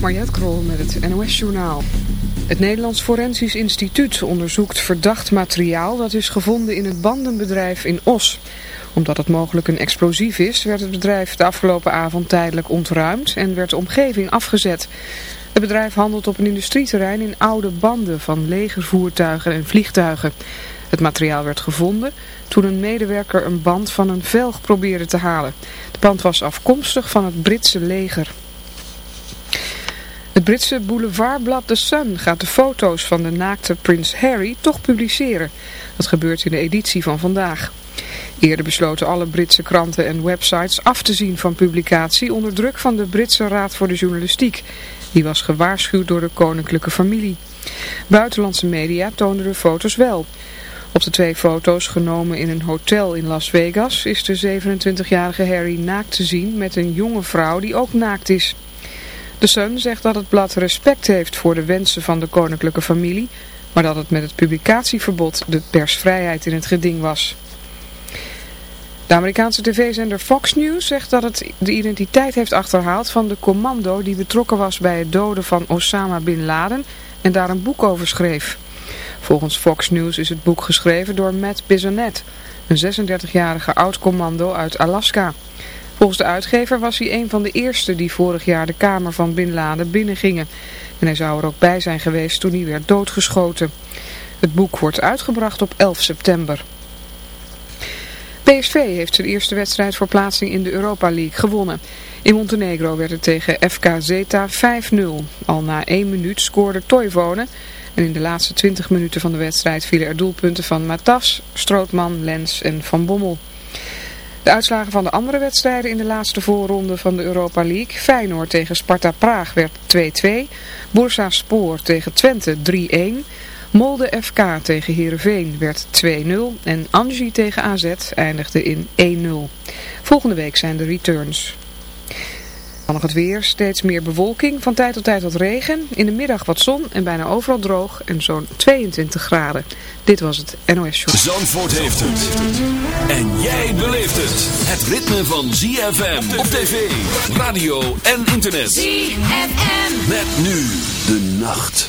Mariette Krol met het NOS Journaal. Het Nederlands Forensisch Instituut onderzoekt verdacht materiaal dat is gevonden in het bandenbedrijf in Os. Omdat het mogelijk een explosief is, werd het bedrijf de afgelopen avond tijdelijk ontruimd en werd de omgeving afgezet. Het bedrijf handelt op een industrieterrein in oude banden van legervoertuigen en vliegtuigen. Het materiaal werd gevonden toen een medewerker een band van een velg probeerde te halen. De band was afkomstig van het Britse leger. Het Britse boulevardblad The Sun gaat de foto's van de naakte prins Harry toch publiceren. Dat gebeurt in de editie van vandaag. Eerder besloten alle Britse kranten en websites af te zien van publicatie onder druk van de Britse Raad voor de Journalistiek. Die was gewaarschuwd door de koninklijke familie. Buitenlandse media toonden de foto's wel. Op de twee foto's genomen in een hotel in Las Vegas is de 27-jarige Harry naakt te zien met een jonge vrouw die ook naakt is. De Sun zegt dat het blad respect heeft voor de wensen van de koninklijke familie, maar dat het met het publicatieverbod de persvrijheid in het geding was. De Amerikaanse tv-zender Fox News zegt dat het de identiteit heeft achterhaald van de commando die betrokken was bij het doden van Osama Bin Laden en daar een boek over schreef. Volgens Fox News is het boek geschreven door Matt Bisonet, een 36-jarige oud-commando uit Alaska. Volgens de uitgever was hij een van de eerste die vorig jaar de kamer van Bin Laden binnengingen. En hij zou er ook bij zijn geweest toen hij werd doodgeschoten. Het boek wordt uitgebracht op 11 september. PSV heeft zijn eerste wedstrijd voor plaatsing in de Europa League gewonnen. In Montenegro werd het tegen FK Zeta 5-0. Al na één minuut scoorde Toivonen en in de laatste 20 minuten van de wedstrijd vielen er doelpunten van Matas, Strootman, Lens en Van Bommel. De uitslagen van de andere wedstrijden in de laatste voorronde van de Europa League. Feyenoord tegen Sparta Praag werd 2-2. Bursa Spoor tegen Twente 3-1. Molde FK tegen Heerenveen werd 2-0. En Angie tegen AZ eindigde in 1-0. Volgende week zijn de returns. Dan nog het weer, steeds meer bewolking, van tijd tot tijd wat regen, in de middag wat zon en bijna overal droog en zo'n 22 graden. Dit was het NOS Show. Zandvoort heeft het. En jij beleeft het. Het ritme van ZFM op tv, radio en internet. ZFM. Met nu de nacht.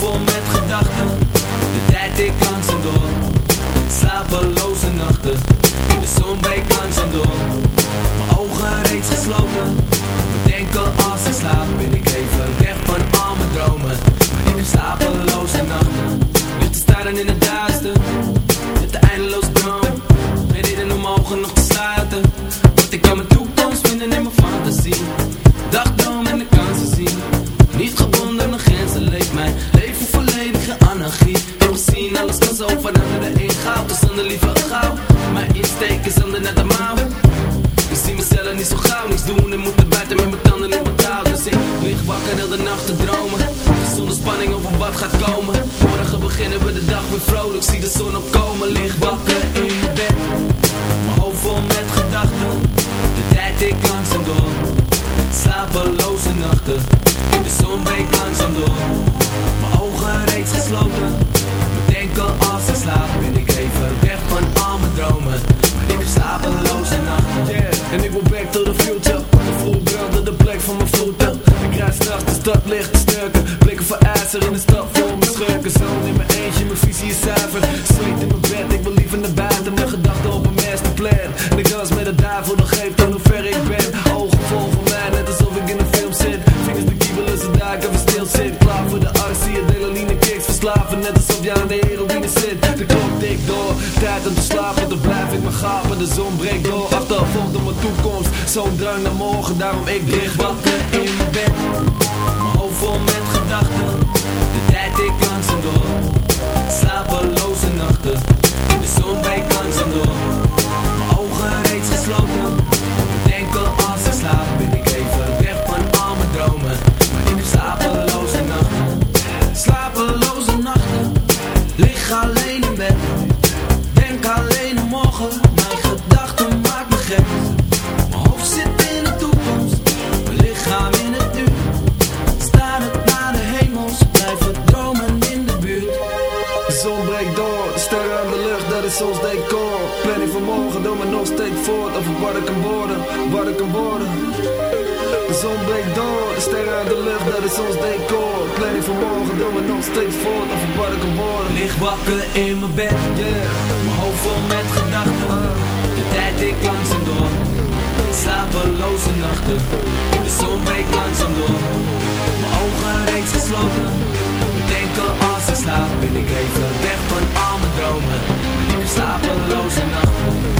vol met gedachten. De tijd ik en door. Slapeloze nachten. De zon breekt en door. Mijn ogen reeds gesloten vrolijk, zie de zon opkomen, licht wakker in bed. Mijn hoofd vol met gedachten, de tijd ik langzaam door. Slapeloze nachten, in de zon breekt langzaam door. Mijn ogen reeds gesloten gapen, de zon breekt door Achtervolgd door mijn toekomst, zo'n drang naar morgen Daarom ik lig wakker in mijn bed Mijn hoofd vol met gedachten is ons decor. Van morgen doen we nog steeds voort. Of ik wat ik kan worden Licht wakker in mijn bed. Mijn hoofd vol met gedachten. De tijd ik langzaam door. Slapeloze nachten. De zon breekt langzaam door. Mijn ogen reeds gesloten. Denken als ik slaap Ben ik even weg van al mijn dromen. Ik slapeloze nachten.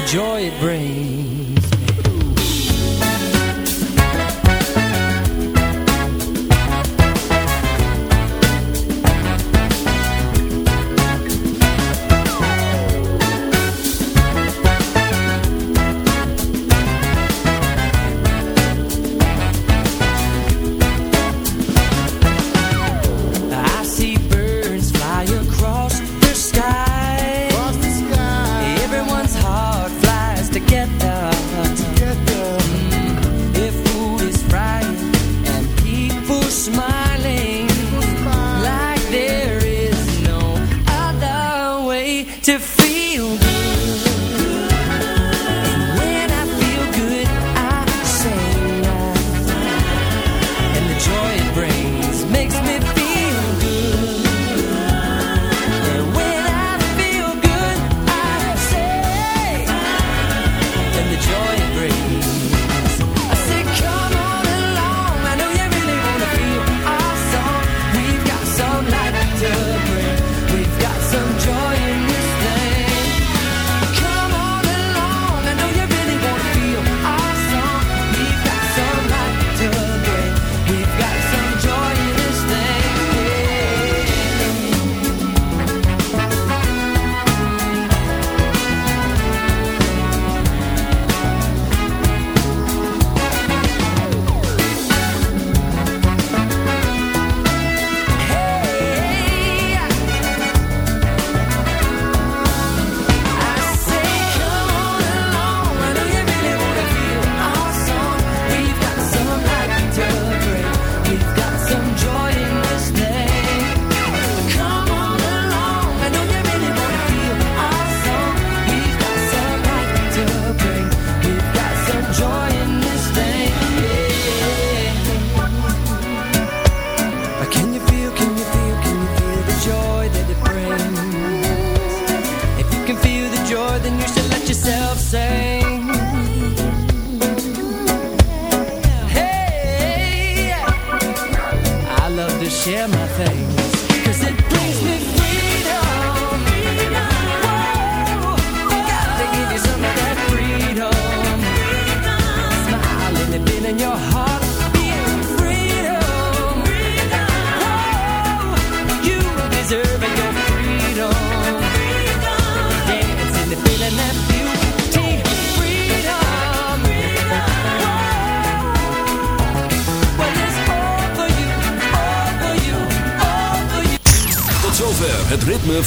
the joy it brings.